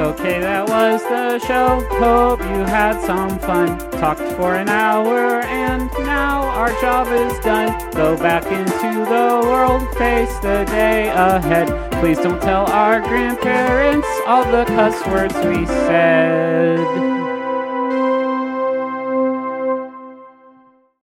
Okay, that was the show. Hope you had some fun. Talked for an hour, and now our job is done. Go back into the world, face the day ahead. Please don't tell our grandparents all the cuss words we said.